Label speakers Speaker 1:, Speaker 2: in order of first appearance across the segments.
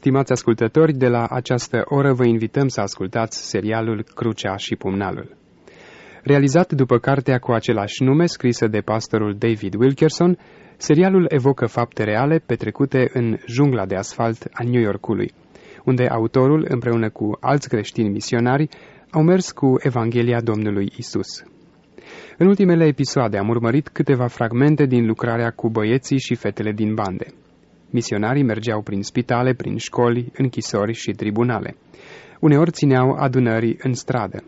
Speaker 1: Stimați ascultători, de la această oră vă invităm să ascultați serialul Crucea și Pumnalul. Realizat după cartea cu același nume, scrisă de pastorul David Wilkerson, serialul evocă fapte reale petrecute în jungla de asfalt a New Yorkului, unde autorul, împreună cu alți creștini misionari, au mers cu Evanghelia Domnului Isus. În ultimele episoade am urmărit câteva fragmente din lucrarea cu băieții și fetele din bande. Misionarii mergeau prin spitale, prin școli, închisori și tribunale. Uneori țineau adunări în stradă.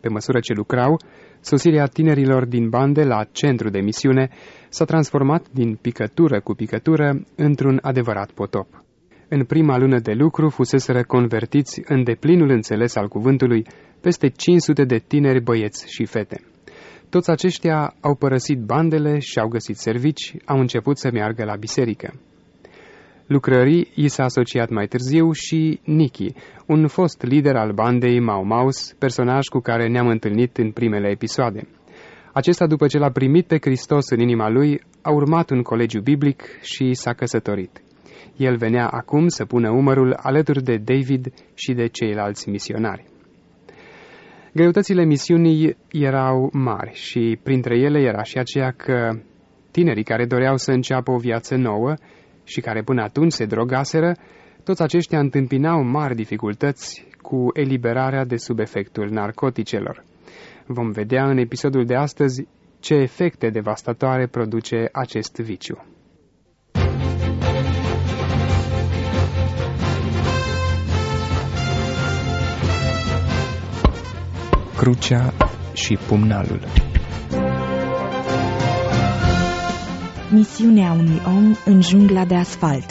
Speaker 1: Pe măsură ce lucrau, sosirea tinerilor din bande la centru de misiune s-a transformat din picătură cu picătură într-un adevărat potop. În prima lună de lucru fuseseră convertiți în deplinul înțeles al cuvântului peste 500 de tineri băieți și fete. Toți aceștia au părăsit bandele și au găsit servici, au început să meargă la biserică. Lucrării i s-a asociat mai târziu și Nicky, un fost lider al bandei Mau Maus, personaj cu care ne-am întâlnit în primele episoade. Acesta, după ce l-a primit pe Hristos în inima lui, a urmat un colegiu biblic și s-a căsătorit. El venea acum să pună umărul alături de David și de ceilalți misionari. Greutățile misiunii erau mari și printre ele era și aceea că tinerii care doreau să înceapă o viață nouă și care până atunci se drogaseră, toți aceștia întâmpinau mari dificultăți cu eliberarea de sub efectul narcoticelor. Vom vedea în episodul de astăzi ce efecte devastatoare produce acest viciu. Crucea și pumnalul
Speaker 2: Misiunea unui om în jungla de asfalt.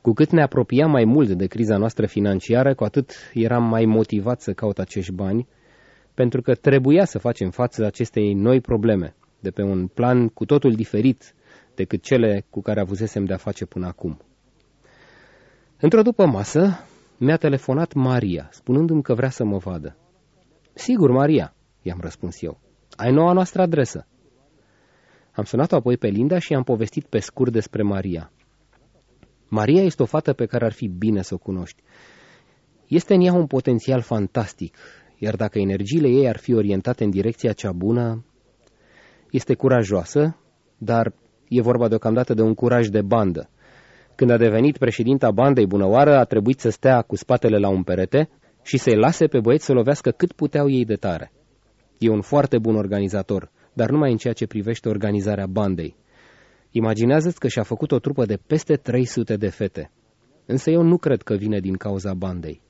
Speaker 3: Cu cât ne apropiam mai mult de criza noastră financiară, cu atât eram mai motivat să caut acești bani, pentru că trebuia să facem față acestei noi probleme, de pe un plan cu totul diferit decât cele cu care avusesem de-a face până acum. Într-o după masă, mi-a telefonat Maria, spunându-mi că vrea să mă vadă. Sigur, Maria, i-am răspuns eu. Ai noua noastră adresă. Am sunat-o apoi pe Linda și i-am povestit pe scurt despre Maria. Maria este o fată pe care ar fi bine să o cunoști. Este în ea un potențial fantastic, iar dacă energiile ei ar fi orientate în direcția cea bună, este curajoasă, dar e vorba deocamdată de un curaj de bandă. Când a devenit președinta bandei bunăoară, a trebuit să stea cu spatele la un perete și să-i lase pe băieți să lovească cât puteau ei de tare. E un foarte bun organizator, dar numai în ceea ce privește organizarea bandei. Imaginează-ți că și-a făcut o trupă de peste 300 de fete. Însă eu nu cred că vine din cauza bandei.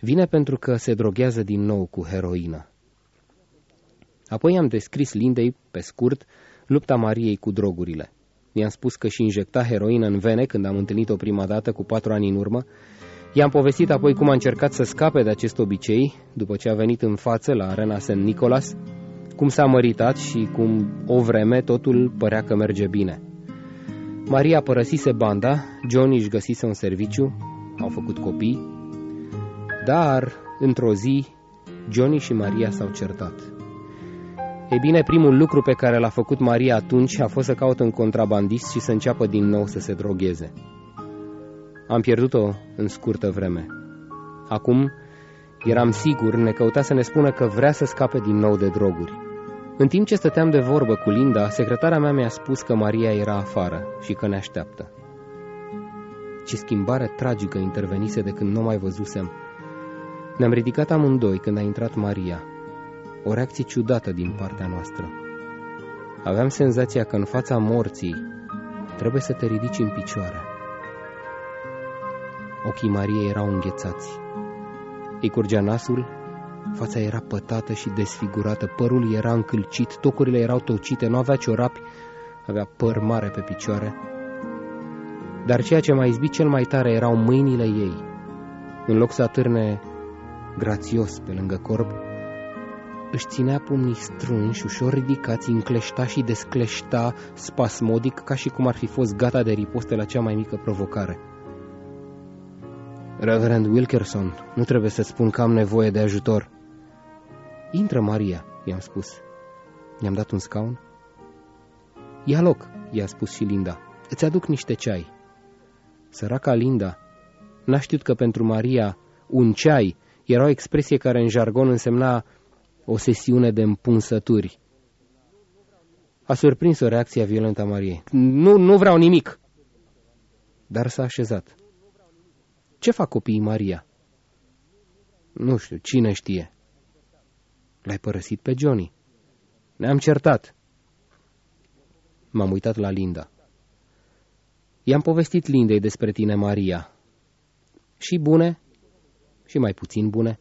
Speaker 3: Vine pentru că se droghează din nou cu heroină. Apoi am descris Lindei, pe scurt, lupta Mariei cu drogurile. I-am spus că și injecta heroină în vene când am întâlnit-o prima dată cu patru ani în urmă. I-am povestit apoi cum a încercat să scape de acest obicei, după ce a venit în față la arena St. Nicolas, cum s-a măritat și cum o vreme totul părea că merge bine. Maria părăsise banda, John își găsise un serviciu, au făcut copii, dar, într-o zi, Johnny și Maria s-au certat. E bine, primul lucru pe care l-a făcut Maria atunci a fost să caute un contrabandist și să înceapă din nou să se drogheze. Am pierdut-o în scurtă vreme. Acum, eram sigur, ne căuta să ne spună că vrea să scape din nou de droguri. În timp ce stăteam de vorbă cu Linda, secretara mea mi-a spus că Maria era afară și că ne așteaptă. Ce schimbare tragică intervenise de când nu mai văzusem. Ne-am ridicat amândoi când a intrat Maria. O reacție ciudată din partea noastră. Aveam senzația că în fața morții trebuie să te ridici în picioare. Ochii Mariei erau înghețați. Îi curgea nasul, fața era pătată și desfigurată, părul era încălcit, tocurile erau tocite, nu avea ciorapi, avea păr mare pe picioare. Dar ceea ce m-a izbit cel mai tare erau mâinile ei. În loc să atârne grațios pe lângă corp, își ținea pumnii strânși, ușor ridicați, încleșta și descleșta spasmodic, ca și cum ar fi fost gata de riposte la cea mai mică provocare. Reverend Wilkerson, nu trebuie să spun că am nevoie de ajutor. Intră, Maria, i-am spus. I-am dat un scaun. Ia loc, i-a spus și Linda. Îți aduc niște ceai. Săraca Linda n-a știut că pentru Maria un ceai era o expresie care în jargon însemna o sesiune de împunsături. A surprins o reacție violentă a Mariei. Nu, nu vreau nimic! Dar s-a așezat. Ce fac copiii Maria? Nu știu, cine știe. L-ai părăsit pe Johnny. Ne-am certat. M-am uitat la Linda. I-am povestit Lindei despre tine, Maria. Și bune, și mai puțin bune.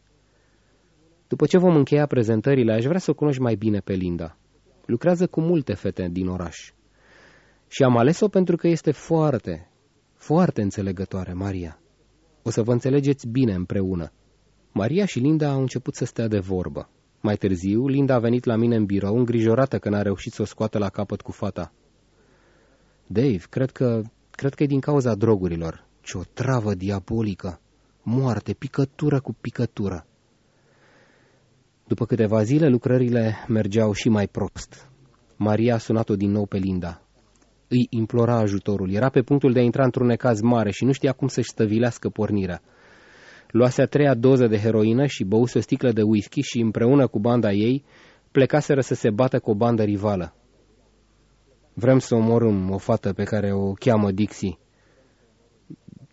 Speaker 3: După ce vom încheia prezentările, aș vrea să o cunoști mai bine pe Linda. Lucrează cu multe fete din oraș. Și am ales-o pentru că este foarte, foarte înțelegătoare, Maria. O să vă înțelegeți bine împreună. Maria și Linda au început să stea de vorbă. Mai târziu, Linda a venit la mine în birou, îngrijorată că n-a reușit să o scoată la capăt cu fata. Dave, cred că, cred că e din cauza drogurilor. Ce o travă diabolică! Moarte, picătură cu picătură. După câteva zile, lucrările mergeau și mai prost. Maria a sunat-o din nou pe Linda. Îi implora ajutorul. Era pe punctul de a intra într-un necaz mare și nu știa cum să-și stăvilească pornirea. Luase a treia doză de heroină și băuse o sticlă de whisky și împreună cu banda ei plecaseră să se bată cu o bandă rivală. Vrem să omorâm o fată pe care o cheamă Dixie.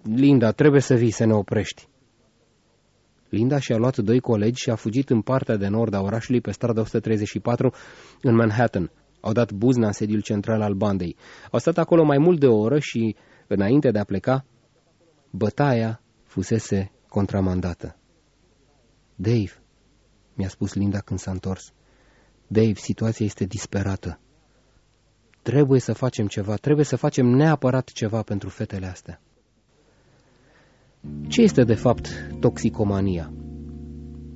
Speaker 3: Linda, trebuie să vii să ne oprești. Linda și-a luat doi colegi și a fugit în partea de nord a orașului pe strada 134 în Manhattan. Au dat buzna în sediul central al bandei. Au stat acolo mai mult de o oră și, înainte de a pleca, bătaia fusese contramandată. Dave, mi-a spus Linda când s-a întors. Dave, situația este disperată. Trebuie să facem ceva, trebuie să facem neapărat ceva pentru fetele astea. Ce este de fapt toxicomania?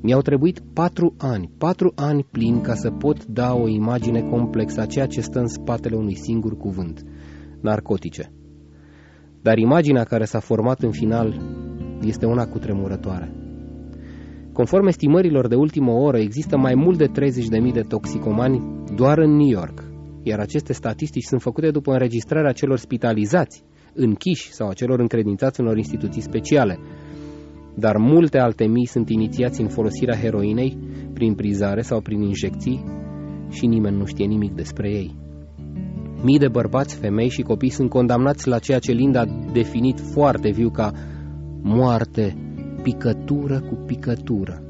Speaker 3: Mi-au trebuit patru ani, patru ani plini ca să pot da o imagine complexă a ceea ce stă în spatele unui singur cuvânt, narcotice. Dar imaginea care s-a format în final este una cutremurătoare. Conform estimărilor de ultimă oră, există mai mult de 30.000 de toxicomani doar în New York, iar aceste statistici sunt făcute după înregistrarea celor spitalizați, închiși sau a celor încredințați unor instituții speciale. Dar multe alte mii sunt inițiați în folosirea heroinei, prin prizare sau prin injecții, și nimeni nu știe nimic despre ei. Mii de bărbați, femei și copii sunt condamnați la ceea ce Linda a definit foarte viu ca moarte, picătură cu picătură.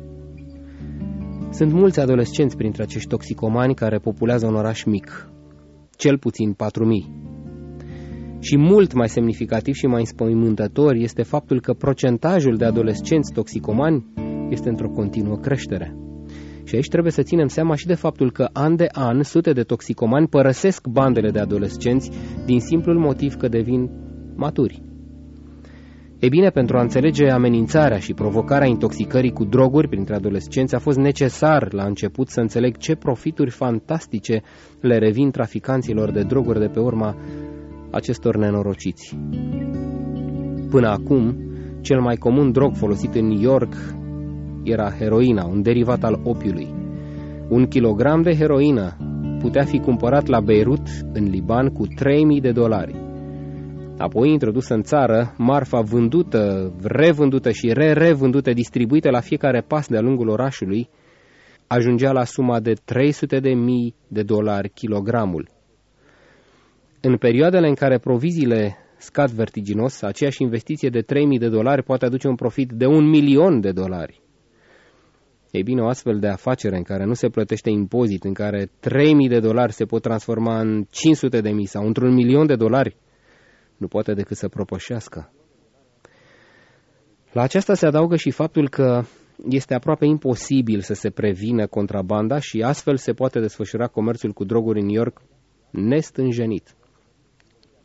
Speaker 3: Sunt mulți adolescenți printre acești toxicomani care populează un oraș mic, cel puțin 4.000. Și mult mai semnificativ și mai înspăimântător este faptul că procentajul de adolescenți toxicomani este într-o continuă creștere. Și aici trebuie să ținem seama și de faptul că an de an sute de toxicomani părăsesc bandele de adolescenți din simplul motiv că devin maturi. E bine, pentru a înțelege amenințarea și provocarea intoxicării cu droguri printre adolescenți, a fost necesar la început să înțeleg ce profituri fantastice le revin traficanților de droguri de pe urma acestor nenorociți. Până acum, cel mai comun drog folosit în New York era heroina, un derivat al opiului. Un kilogram de heroină putea fi cumpărat la Beirut, în Liban, cu 3000 de dolari. Apoi introdusă în țară, marfa vândută, revândută și re-revândută, distribuită la fiecare pas de-a lungul orașului, ajungea la suma de 300 de mii de dolari kilogramul. În perioadele în care proviziile scad vertiginos, aceeași investiție de 3.000 de dolari poate aduce un profit de un milion de dolari. Ei bine, o astfel de afacere în care nu se plătește impozit, în care 3.000 de dolari se pot transforma în 500 de mii sau într-un milion de dolari, nu poate decât să propășească. La aceasta se adaugă și faptul că este aproape imposibil să se prevină contrabanda și astfel se poate desfășura comerțul cu droguri în New York nestânjenit.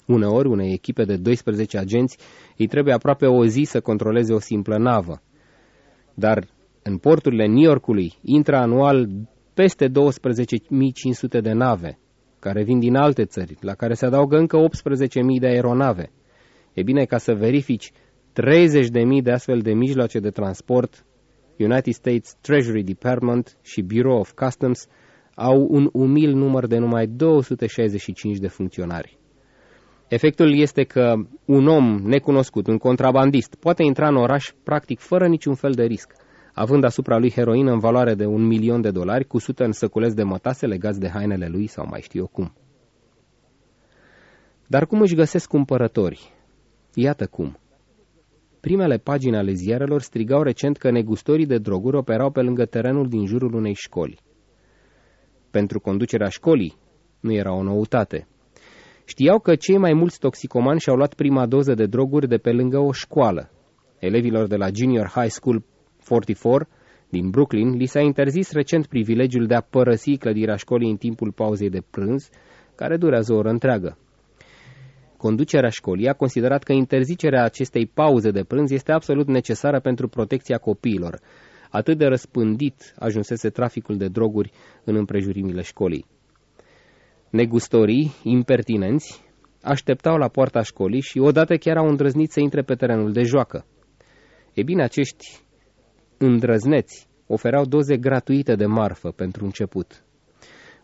Speaker 3: Uneori, unei echipe de 12 agenți îi trebuie aproape o zi să controleze o simplă navă. Dar în porturile New Yorkului intră anual peste 12.500 de nave, care vin din alte țări, la care se adaugă încă 18.000 de aeronave. E bine ca să verifici 30.000 de astfel de mijloace de transport, United States Treasury Department și Bureau of Customs au un umil număr de numai 265 de funcționari. Efectul este că un om necunoscut, un contrabandist, poate intra în oraș practic fără niciun fel de risc, având asupra lui heroină în valoare de un milion de dolari, cusută în săculeți de mătase legați de hainele lui sau mai știu eu cum. Dar cum își găsesc cumpărători? Iată cum. Primele pagini ale ziarelor strigau recent că negustorii de droguri operau pe lângă terenul din jurul unei școli. Pentru conducerea școlii nu era o noutate. Știau că cei mai mulți toxicomani și-au luat prima doză de droguri de pe lângă o școală. Elevilor de la Junior High School 44 din Brooklyn li s-a interzis recent privilegiul de a părăsi clădirea școlii în timpul pauzei de prânz, care durează o oră întreagă. Conducerea școlii a considerat că interzicerea acestei pauze de prânz este absolut necesară pentru protecția copiilor. Atât de răspândit ajunsese traficul de droguri în împrejurimile școlii. Negustorii, impertinenți, așteptau la poarta școlii și odată chiar au îndrăznit să intre pe terenul de joacă. E bine, acești îndrăzneți ofereau doze gratuite de marfă pentru început.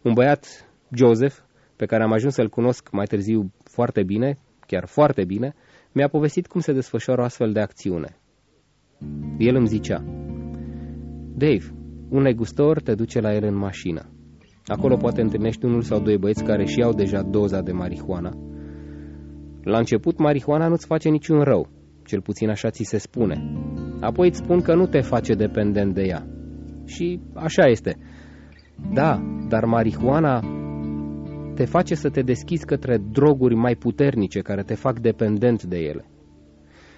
Speaker 3: Un băiat, Joseph, pe care am ajuns să-l cunosc mai târziu foarte bine, chiar foarte bine, mi-a povestit cum se desfășoară o astfel de acțiune. El îmi zicea, Dave, un negustor te duce la el în mașină. Acolo poate întâlnești unul sau doi băieți care și au deja doza de marihuana. La început, marihuana nu-ți face niciun rău, cel puțin așa ți se spune. Apoi îți spun că nu te face dependent de ea. Și așa este. Da, dar marihuana te face să te deschizi către droguri mai puternice care te fac dependent de ele.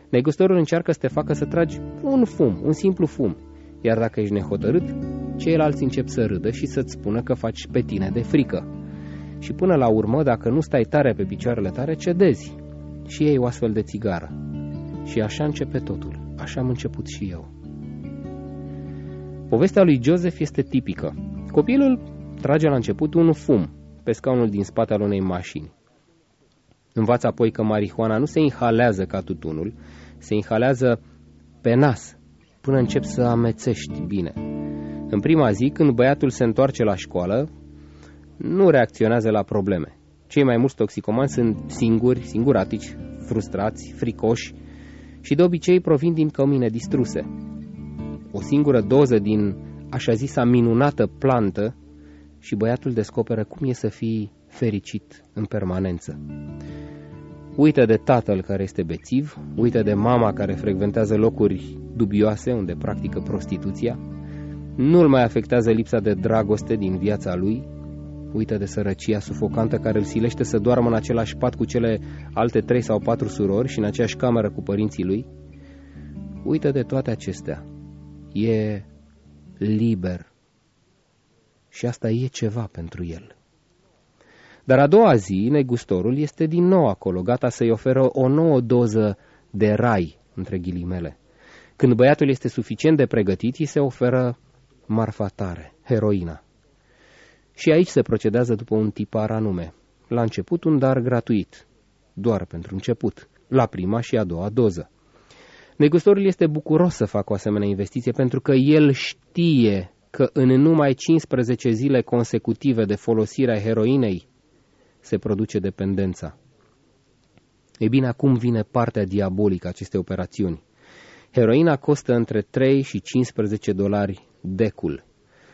Speaker 3: Negustorul încearcă să te facă să tragi un fum, un simplu fum, iar dacă ești nehotărât, ceilalți încep să râdă și să-ți spună că faci pe tine de frică. Și până la urmă, dacă nu stai tare pe picioarele tare, cedezi și iei o astfel de țigară. Și așa începe totul. Așa am început și eu. Povestea lui Joseph este tipică. Copilul trage la început un fum pe scaunul din spate al unei mașini. Învață apoi că marihuana nu se inhalează ca tutunul, se inhalează pe nas, până încep să amețești bine. În prima zi, când băiatul se întoarce la școală, nu reacționează la probleme. Cei mai mulți toxicomani sunt singuri, singuratici, frustrați, fricoși și de obicei provin din cămine distruse. O singură doză din așa zisa minunată plantă și băiatul descoperă cum e să fii fericit în permanență. Uită de tatăl care este bețiv, uită de mama care frecventează locuri dubioase unde practică prostituția, nu-l mai afectează lipsa de dragoste din viața lui, uită de sărăcia sufocantă care îl silește să doarmă în același pat cu cele alte trei sau patru surori și în aceeași cameră cu părinții lui, uită de toate acestea. E liber și asta e ceva pentru el. Dar a doua zi, negustorul este din nou acolo, gata să-i oferă o nouă doză de rai, între ghilimele. Când băiatul este suficient de pregătit, îi se oferă marfa tare, heroina. Și aici se procedează după un tipar anume. La început un dar gratuit, doar pentru început, la prima și a doua doză. Negustorul este bucuros să facă o asemenea investiție pentru că el știe că în numai 15 zile consecutive de folosire a heroinei se produce dependența. Ei bine, acum vine partea diabolică a acestei operațiuni. Heroina costă între 3 și 15 dolari decul.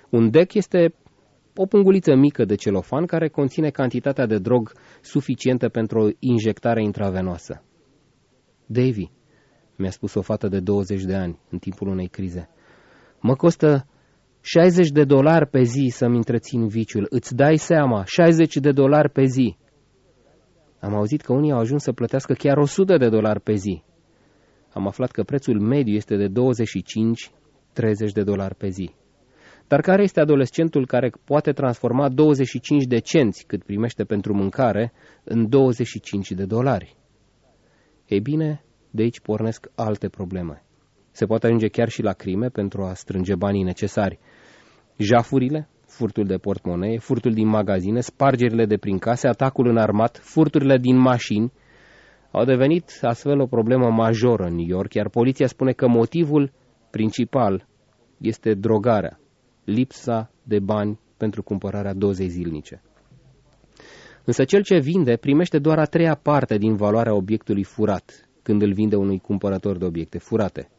Speaker 3: Un dec este o punguliță mică de celofan care conține cantitatea de drog suficientă pentru o injectare intravenoasă. Davy, mi-a spus o fată de 20 de ani în timpul unei crize, mă costă 60 de dolari pe zi să-mi întrețin viciul. Îți dai seama, 60 de dolari pe zi. Am auzit că unii au ajuns să plătească chiar 100 de dolari pe zi. Am aflat că prețul mediu este de 25-30 de dolari pe zi. Dar care este adolescentul care poate transforma 25 de cenți cât primește pentru mâncare în 25 de dolari? Ei bine, de aici pornesc alte probleme. Se poate ajunge chiar și la crime pentru a strânge banii necesari. Jafurile, furtul de portmonee, furtul din magazine, spargerile de prin case, atacul în armat, furturile din mașini, au devenit astfel o problemă majoră în New York, iar poliția spune că motivul principal este drogarea, lipsa de bani pentru cumpărarea dozei zilnice. Însă cel ce vinde primește doar a treia parte din valoarea obiectului furat, când îl vinde unui cumpărător de obiecte furate.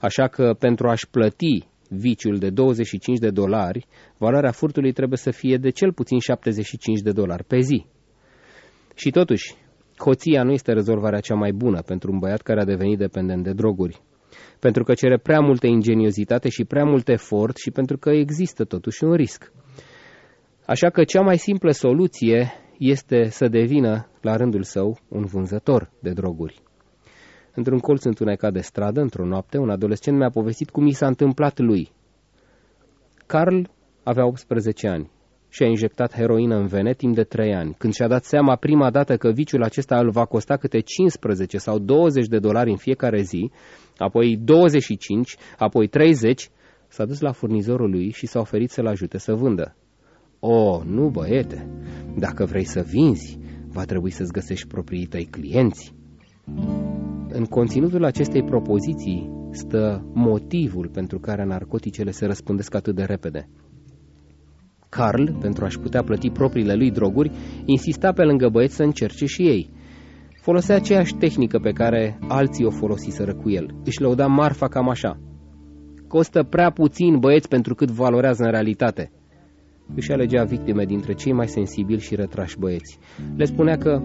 Speaker 3: Așa că pentru a-și plăti viciul de 25 de dolari, valoarea furtului trebuie să fie de cel puțin 75 de dolari pe zi. Și totuși, hoția nu este rezolvarea cea mai bună pentru un băiat care a devenit dependent de droguri. Pentru că cere prea multă ingeniozitate și prea mult efort și pentru că există totuși un risc. Așa că cea mai simplă soluție este să devină, la rândul său, un vânzător de droguri. Într-un colț întunecat de stradă, într-o noapte, un adolescent mi-a povestit cum i s-a întâmplat lui. Carl avea 18 ani și a injectat heroină în vene timp de 3 ani. Când și-a dat seama prima dată că viciul acesta îl va costa câte 15 sau 20 de dolari în fiecare zi, apoi 25, apoi 30, s-a dus la furnizorul lui și s-a oferit să-l ajute să vândă. O, nu băiete, dacă vrei să vinzi, va trebui să-ți găsești proprii tăi clienți. În conținutul acestei propoziții stă motivul pentru care narcoticele se răspândesc atât de repede. Carl, pentru a-și putea plăti propriile lui droguri, insista pe lângă băieți să încerce și ei. Folosea aceeași tehnică pe care alții o folosiseră cu el. Își lăuda marfa cam așa. Costă prea puțin băieți pentru cât valorează în realitate. Își alegea victime dintre cei mai sensibili și retrași băieți. Le spunea că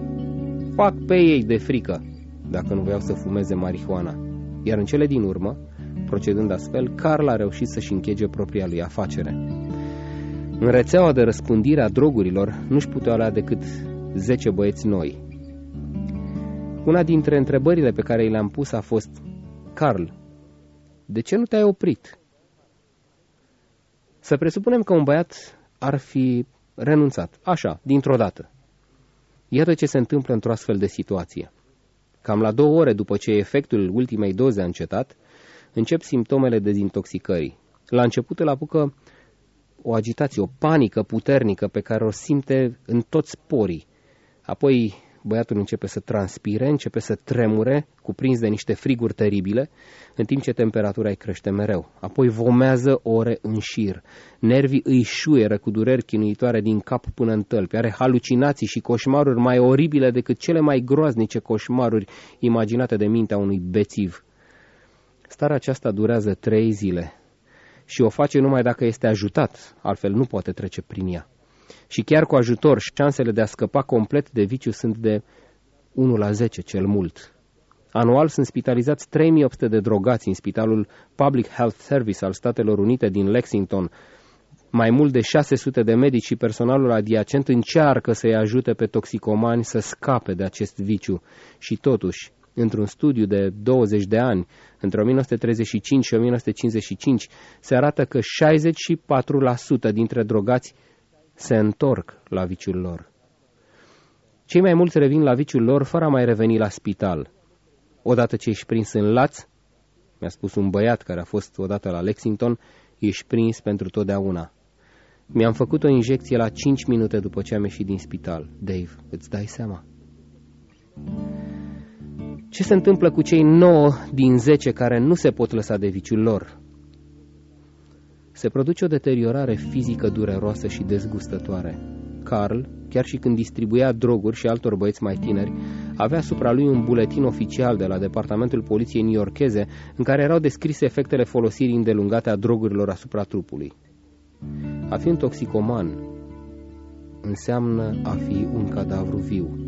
Speaker 3: fac pe ei de frică dacă nu voiau să fumeze marihuana. Iar în cele din urmă, procedând astfel, Carl a reușit să-și închege propria lui afacere. În rețeaua de răspândire a drogurilor nu-și puteau lua decât 10 băieți noi. Una dintre întrebările pe care i le-am pus a fost, Carl, de ce nu te-ai oprit? Să presupunem că un băiat ar fi renunțat, așa, dintr-o dată. Iată ce se întâmplă într-o astfel de situație. Cam la două ore după ce efectul ultimei doze a încetat, încep simptomele dezintoxicării. La început îl apucă o agitație, o panică puternică pe care o simte în toți porii. Apoi băiatul începe să transpire, începe să tremure, cuprins de niște friguri teribile, în timp ce temperatura îi crește mereu. Apoi vomează ore în șir. Nervii îi șuieră cu dureri chinuitoare din cap până în tălpi. Are halucinații și coșmaruri mai oribile decât cele mai groaznice coșmaruri imaginate de mintea unui bețiv. Starea aceasta durează trei zile și o face numai dacă este ajutat, altfel nu poate trece prin ea și chiar cu ajutor, șansele de a scăpa complet de viciu sunt de 1 la 10 cel mult. Anual sunt spitalizați 3800 de drogați în Spitalul Public Health Service al Statelor Unite din Lexington. Mai mult de 600 de medici și personalul adiacent încearcă să-i ajute pe toxicomani să scape de acest viciu. Și totuși, într-un studiu de 20 de ani, între 1935 și 1955, se arată că 64% dintre drogați se întorc la viciul lor. Cei mai mulți revin la viciul lor fără a mai reveni la spital. Odată ce ești prins în laț, mi-a spus un băiat care a fost odată la Lexington, ești prins pentru totdeauna. Mi-am făcut o injecție la 5 minute după ce am ieșit din spital. Dave, îți dai seama? Ce se întâmplă cu cei 9 din 10 care nu se pot lăsa de viciul lor? se produce o deteriorare fizică dureroasă și dezgustătoare. Carl, chiar și când distribuia droguri și altor băieți mai tineri, avea asupra lui un buletin oficial de la Departamentul Poliției New-Yorkeze în care erau descrise efectele folosirii îndelungate a drogurilor asupra trupului. A fi un toxicoman înseamnă a fi un cadavru viu.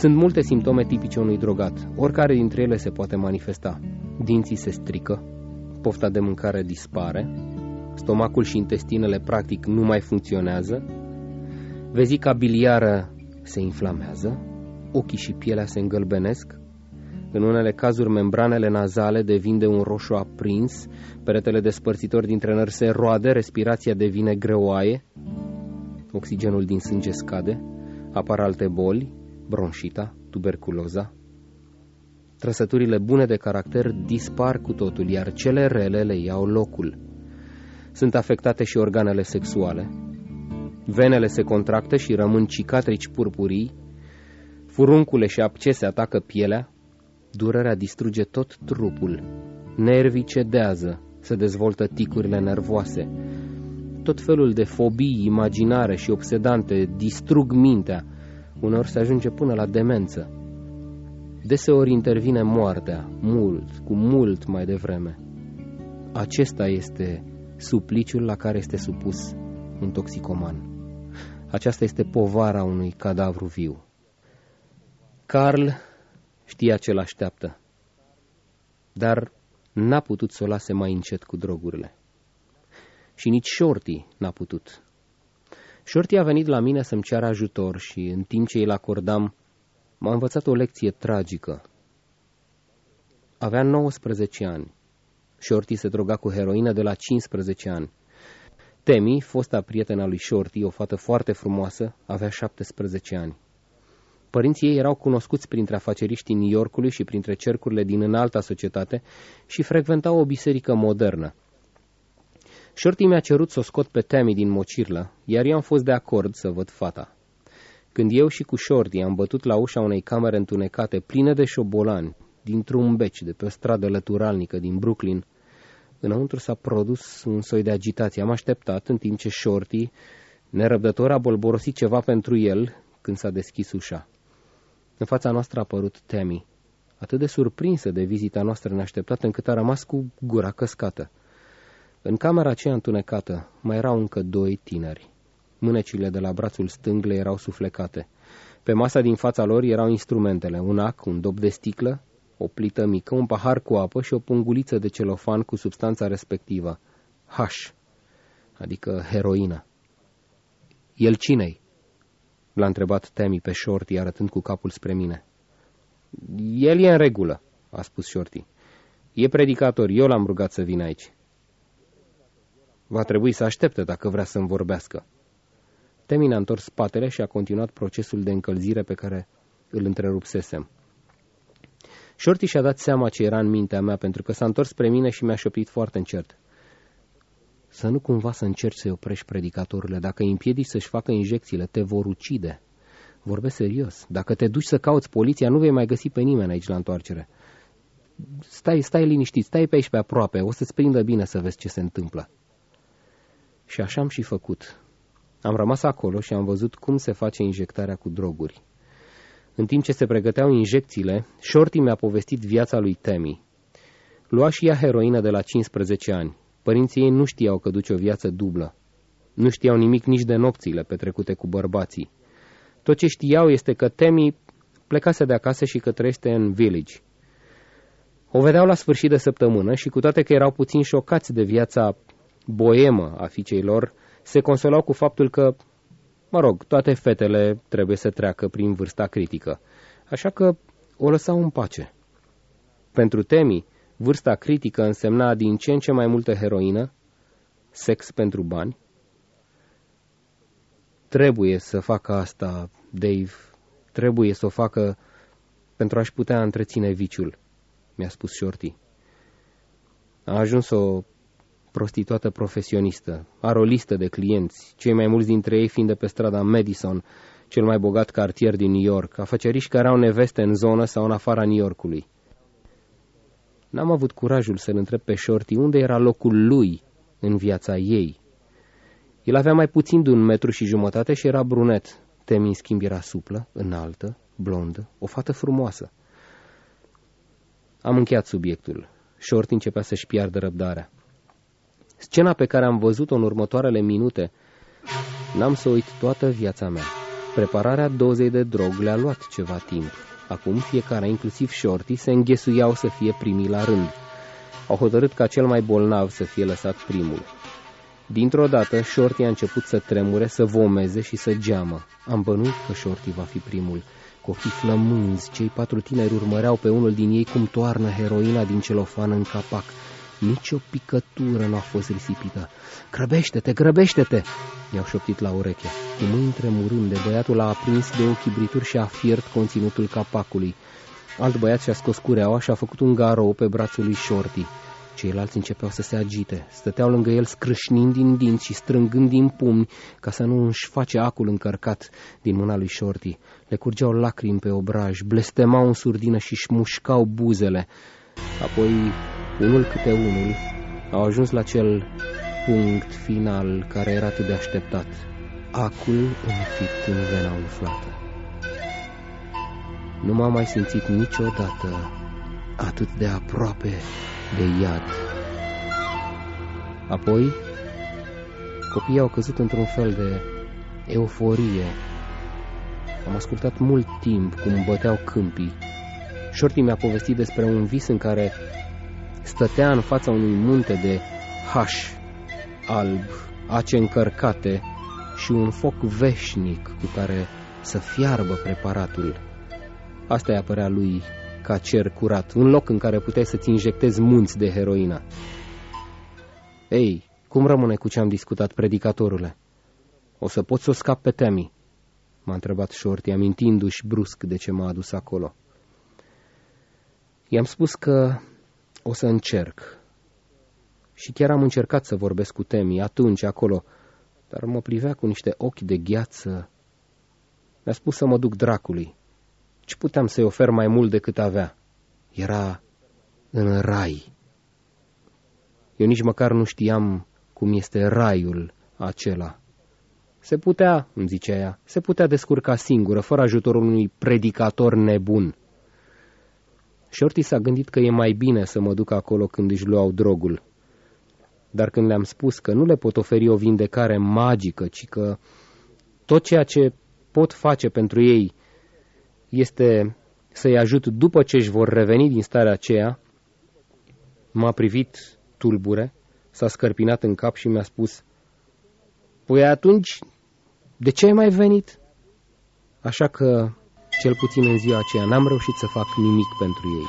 Speaker 3: Sunt multe simptome tipice unui drogat, oricare dintre ele se poate manifesta. Dinții se strică, pofta de mâncare dispare, stomacul și intestinele practic nu mai funcționează, vezica biliară se inflamează, ochii și pielea se îngălbenesc, în unele cazuri membranele nazale devin de un roșu aprins, peretele despărțitor dintre nări se roade, respirația devine greoaie, oxigenul din sânge scade, apar alte boli, bronșita, tuberculoza, Trăsăturile bune de caracter dispar cu totul, iar cele rele le iau locul. Sunt afectate și organele sexuale. Venele se contractă și rămân cicatrici purpurii. Furuncule și abcese atacă pielea, durerea distruge tot trupul, nervii cedează, se dezvoltă ticurile nervoase. Tot felul de fobii imaginare și obsedante distrug mintea, uneori se ajunge până la demență. Deseori intervine moartea, mult, cu mult mai devreme. Acesta este supliciul la care este supus un toxicoman. Aceasta este povara unui cadavru viu. Carl știa ce l-așteaptă, dar n-a putut să o lase mai încet cu drogurile. Și nici Shorty n-a putut. Shorty a venit la mine să-mi ceară ajutor și, în timp ce îl acordam, m-a învățat o lecție tragică. Avea 19 ani. Shorty se droga cu heroină de la 15 ani. Temi, fosta prietena lui Shorty, o fată foarte frumoasă, avea 17 ani. Părinții ei erau cunoscuți printre afaceriștii New Yorkului și printre cercurile din înalta societate și frecventau o biserică modernă. Shorty mi-a cerut să o scot pe Tammy din mocirlă, iar eu am fost de acord să văd fata. Când eu și cu Shorty am bătut la ușa unei camere întunecate, pline de șobolani, dintr-un beci de pe o stradă lăturalnică din Brooklyn, înăuntru s-a produs un soi de agitație. Am așteptat în timp ce Shorty, nerăbdător, a bolborosit ceva pentru el când s-a deschis ușa. În fața noastră a apărut Tammy, atât de surprinsă de vizita noastră neașteptată încât a rămas cu gura căscată. În camera aceea întunecată mai erau încă doi tineri. Mânecile de la brațul stâng le erau suflecate. Pe masa din fața lor erau instrumentele, un ac, un dop de sticlă, o plită mică, un pahar cu apă și o punguliță de celofan cu substanța respectivă, hash, adică heroină. El cine-i? L-a întrebat Temi pe Shorty, arătând cu capul spre mine. El e în regulă, a spus Shorty. E predicator, eu l-am rugat să vină aici. Va trebui să aștepte dacă vrea să-mi vorbească. Temi ne-a întors spatele și a continuat procesul de încălzire pe care îl întrerupsesem. Shorty și-a dat seama ce era în mintea mea, pentru că s-a întors spre mine și mi-a șoptit foarte încet. Să nu cumva să încerci să-i oprești predicatorile. Dacă îi împiedici să-și facă injecțiile, te vor ucide. Vorbesc serios. Dacă te duci să cauți poliția, nu vei mai găsi pe nimeni aici la întoarcere. Stai, stai liniștit, stai pe aici pe aproape, o să-ți prindă bine să vezi ce se întâmplă. Și așa am și făcut. Am rămas acolo și am văzut cum se face injectarea cu droguri. În timp ce se pregăteau injecțiile, Shorty mi-a povestit viața lui Temi. Lua și ea heroină de la 15 ani. Părinții ei nu știau că duce o viață dublă. Nu știau nimic nici de nopțile petrecute cu bărbații. Tot ce știau este că Temi plecase de acasă și că trăiește în village. O vedeau la sfârșit de săptămână și cu toate că erau puțin șocați de viața boemă a fiicei lor, se consolau cu faptul că Mă rog, toate fetele trebuie să treacă prin vârsta critică, așa că o lăsau în pace. Pentru Temi, vârsta critică însemna din ce în ce mai multă heroină, sex pentru bani. Trebuie să facă asta, Dave, trebuie să o facă pentru a-și putea întreține viciul, mi-a spus Shorty. A ajuns o prostituată profesionistă. Are o listă de clienți, cei mai mulți dintre ei fiind de pe strada Madison, cel mai bogat cartier din New York, afaceriși care au neveste în zonă sau în afara New Yorkului. N-am avut curajul să-l întreb pe Shorty unde era locul lui în viața ei. El avea mai puțin de un metru și jumătate și era brunet. Temi, în schimb, era suplă, înaltă, blondă, o fată frumoasă. Am încheiat subiectul. Shorty începea să-și piardă răbdarea. Scena pe care am văzut-o în următoarele minute, n-am să uit toată viața mea. Prepararea dozei de drog le-a luat ceva timp. Acum fiecare, inclusiv Shorty, se înghesuiau să fie primii la rând. Au hotărât ca cel mai bolnav să fie lăsat primul. Dintr-o dată, Shorty a început să tremure, să vomeze și să geamă. Am bănuit că Shorty va fi primul. Cu ochii flămânzi, cei patru tineri urmăreau pe unul din ei cum toarnă heroina din celofan în capac. Nici o picătură nu a fost risipită. Grăbește-te, grăbește-te!" i-au șoptit la ureche. Cu mâini tremurânde, băiatul a aprins de ochi brituri și a fiert conținutul capacului. Alt băiat și-a scos cureaua și a făcut un garou pe brațul lui Shorty. Ceilalți începeau să se agite, stăteau lângă el scrâșnind din dinți și strângând din pumni ca să nu își face acul încărcat din mâna lui Shorty. Le curgeau lacrimi pe obraj, blestemau în surdină și își mușcau buzele. Apoi, unul câte unul, au ajuns la cel punct final care era atât de așteptat. Acul înfipt în vena umflată. Nu m-am mai simțit niciodată atât de aproape de iad. Apoi, copiii au căzut într-un fel de euforie. Am ascultat mult timp cum băteau câmpii. Shorty mi-a povestit despre un vis în care stătea în fața unui munte de haș alb, ace încărcate și un foc veșnic cu care să fiarbă preparatul. Asta i apărea lui ca cer curat, un loc în care puteai să-ți injectezi munți de heroină. Ei, cum rămâne cu ce am discutat, predicatorule? O să pot să o scap pe Temi? M-a întrebat Shorty, amintindu-și brusc de ce m-a adus acolo. I-am spus că o să încerc. Și chiar am încercat să vorbesc cu Temi atunci, acolo, dar mă privea cu niște ochi de gheață. Mi-a spus să mă duc dracului. Ce puteam să-i ofer mai mult decât avea? Era în rai. Eu nici măcar nu știam cum este raiul acela. Se putea, îmi zicea ea, se putea descurca singură, fără ajutorul unui predicator nebun. Shorty s-a gândit că e mai bine să mă duc acolo când își luau drogul. Dar când le-am spus că nu le pot oferi o vindecare magică, ci că tot ceea ce pot face pentru ei este să-i ajut după ce își vor reveni din starea aceea, m-a privit tulbure, s-a scărpinat în cap și mi-a spus, Păi atunci, de ce ai mai venit? Așa că, cel puțin în ziua aceea, n-am reușit să fac nimic pentru ei.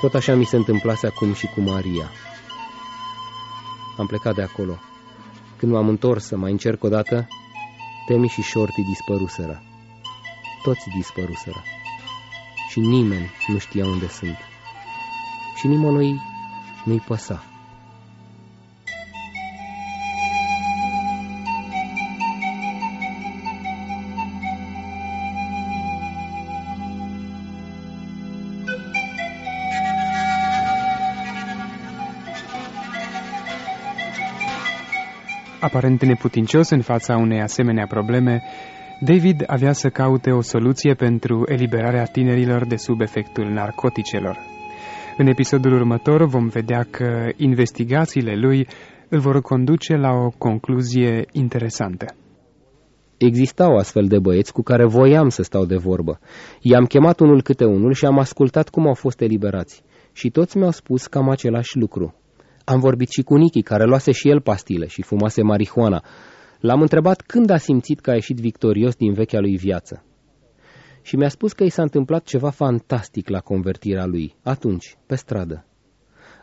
Speaker 3: Tot așa mi se întâmplase acum și cu Maria. Am plecat de acolo. Când m-am întors să mai încerc o dată, Temi și Shorty dispăruseră toți dispăruseră. Și nimeni nu știa unde sunt. Și nimănui nu-i păsa.
Speaker 1: Aparent neputincios în fața unei asemenea probleme, David avea să caute o soluție pentru eliberarea tinerilor de sub efectul narcoticelor. În episodul următor vom vedea că investigațiile lui îl vor conduce la o concluzie interesantă.
Speaker 3: Existau astfel de băieți cu care voiam să stau de vorbă. I-am chemat unul câte unul și am ascultat cum au fost eliberați. Și toți mi-au spus cam același lucru. Am vorbit și cu Nichi, care luase și el pastile și fumase marihuana, L-am întrebat când a simțit că a ieșit victorios din vechea lui viață. Și mi-a spus că i s-a întâmplat ceva fantastic la convertirea lui, atunci, pe stradă.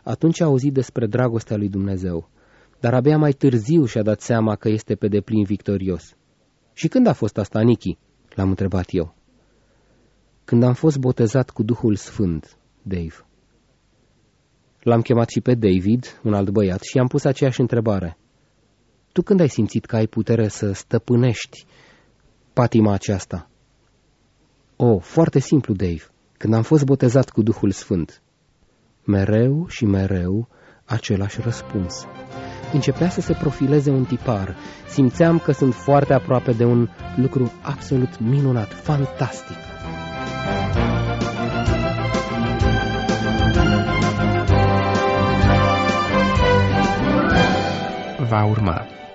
Speaker 3: Atunci a auzit despre dragostea lui Dumnezeu, dar abia mai târziu și-a dat seama că este pe deplin victorios. Și când a fost asta, Nichi? L-am întrebat eu. Când am fost botezat cu Duhul Sfânt, Dave. L-am chemat și pe David, un alt băiat, și i-am pus aceeași întrebare. Tu când ai simțit că ai putere să stăpânești patima aceasta? O, foarte simplu, Dave, când am fost botezat cu Duhul Sfânt. Mereu și mereu același răspuns. Începea să se profileze un tipar. Simțeam că sunt foarte aproape de un lucru absolut minunat, fantastic.
Speaker 1: estava a.